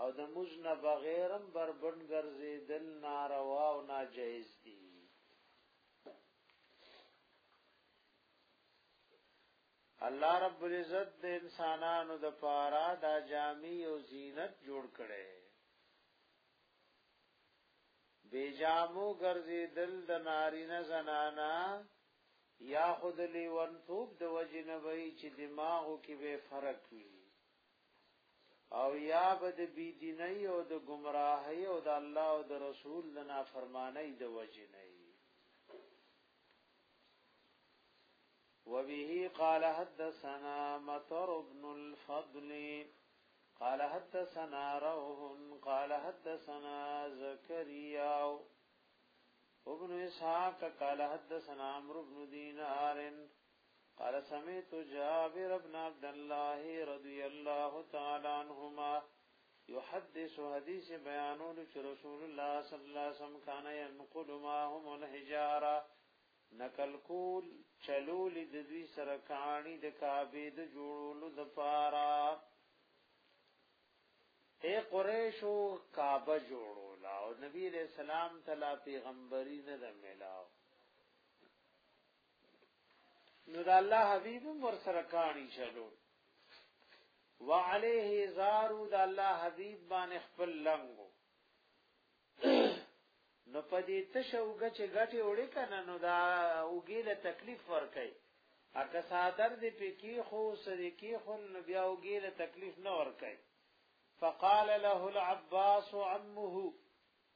او د موز نه بغیرم بربند ګرځي دل ناروا او ناجایز دي الله رب العزت د انسانانو د پاره دا جامي او زینت جوړ کړي بے جامو ګرځي دل د نارینه زنانا یا خود لیوان توب د وجنه وای چې دماغو کې به فرق وي او یا به د بی دیني او د گمراهي او د الله او د رسول د نافرمانی د وجه نه وبه قال حدثنا مطر بن الفضل قال حدثنا روح قال حدثنا زكريا ابن اسحاق قال حدثنا عمرو بن دينار قال سمعت جابر بن عبد الله رضي الله تعالى عنهما يحدث حديث بيانون چې رسول الله صلى الله عليه وسلم كان ينقل معهم الحجاره نقل کول چلول د دوی سره کانی د کعبه د جوړولو د پارا اے قریشو کعبه جوړولا او نبی علیہ السلام تلا پیغمبري نه ملاو نو د الله حبيب ور سره کانی چلو وعليه زارو د الله حبيب باندې خپل لنګو نو په دې تشوګه چې غټي وړي کنه نو دا اوګي له تکلیف ور کوي اګه صادر دې پکې خو سره کې خو نو بیا اوګي له تکلیف نه ور کوي فقال له العباس عمه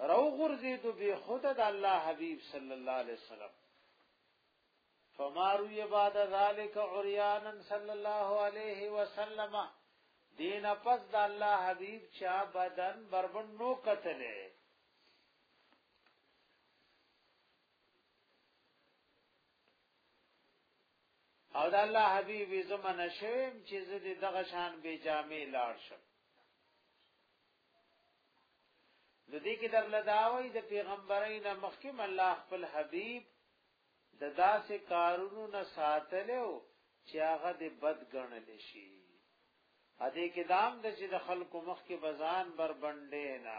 رو غرزیدو بی خود دا اللہ حبیب صلی اللہ علیہ وسلم فمارو یہ بعد ذالک عریانا صلی اللہ علیہ وسلم دین پس دا اللہ حبیب چا بدن بربن نو قتلے او د الله حبيب زمن شوم چې زه دې دغه شان به جامې لاړ شم د دې کې در لداوي د پیغمبري نه مخکې الله خپل حبيب د داسې کارونو نه ساتلو چې هغه دې بد ګڼل شي ا دې کې دام د چې د خلکو مخکې بزان بربندې نه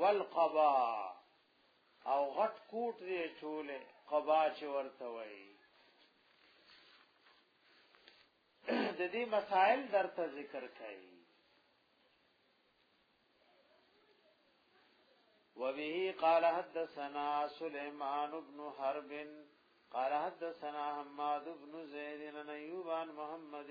والقبا او غټ کوټ دی چولې قبا چې ورته وای د دې مسائل درته ذکر کړي وبه قال حدثنا سليمان بن حرب قال حدثنا حماد بن زيد عن ايوب عن محمد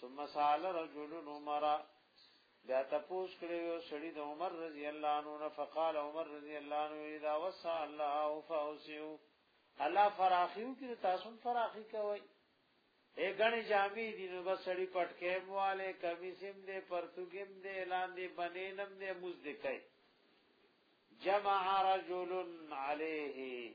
ثم سال رجل عمر بیا تپوس کړی یو سړی د عمر رضی الله عنه نه فقال عمر رضی الله عنه اذا وصى الله فاوسعوا الله فراخیو کې تاسو فراخی کوي اے غنی جامې دي نو بس سړی پټکې مواله کمیسم دې پرتګم دې اعلان دې بنینم دې موز دې کوي جمع رجل عليه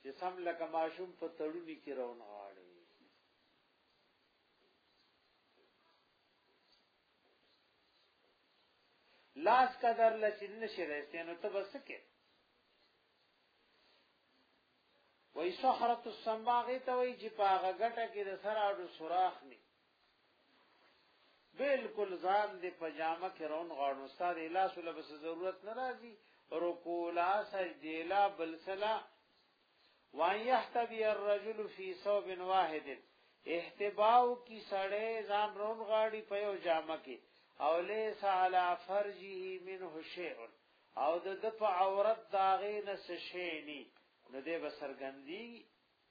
چې سم لکه ماشوم په تړونی کې رون غاړي لاس قدر لچ نشي راځي نو ته بس کې وای سحرت السماغه ته وای چې پاغه غټه کې د سره اډو سوراخ نه بالکل ځان دې پجامه کې رون غاړو استاد اله سول بس ضرورت ناراضي رکوع لا سجدي لا بل سلا وان يحتبي الرجل في ثوب واحد احتباو کی سړې ځان رون غاړي په یو جامه کې او ليس على فرجه منه شيء او د د په عورت داغې نه شي ني نو دې بسرګندي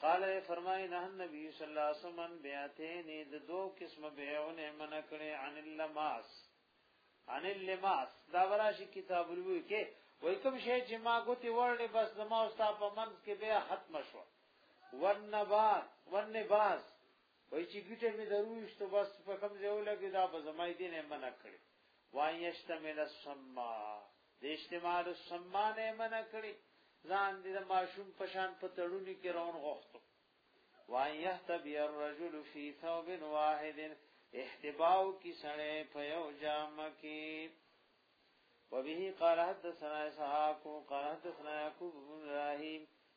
قال فرمای نه نبی صلی الله علیه وسلم بیاتین د دو قسم بیعونه من کړي عن اللماس عن اللماس دا وراشي کتاب الوی کې وای کوم شی چې ما ګوتی ورلې بس زما او ستا په منځ کې بیا ختم شو ورنبات ورنباس وای چې ګټه مې درويشت بس په کوم ځای ولګي دا په زمای دین یې منع کړي وای یشتمل السما د استعمال السما نه منع کړي ځان دې د ماشوم په شان په تړونی کې رون غوښتو وای یهتبی الرجل فی ثوب واحد احتباو کی سړې په یو جامه کې وبه قال حدثنا اسحاق قال حدثنا يعقوب بن ابراهيم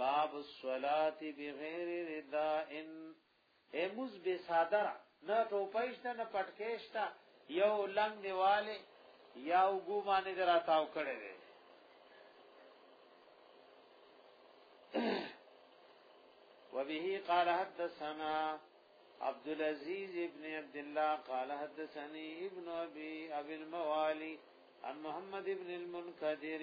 باب الصلاة بغیر رداء اے مز بے صادر نہ ټوپایشته نه پټکیشته یو لنګ دیواله یا وګو باندې دراتاو کړي وي وبه قال حدثنا عبد العزيز ابن عبد الله قال حدثني ابن ابي ابي الموالي عن محمد ابن المنكدر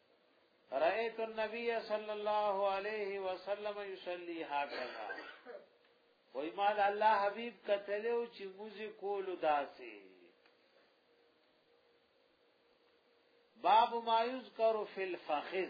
رأيت النبي صلى الله عليه وسلم يصلي هكذا وای ما د الله حبیب کتل او چې موزي کول داسې باب ما یذکر فی الفخذ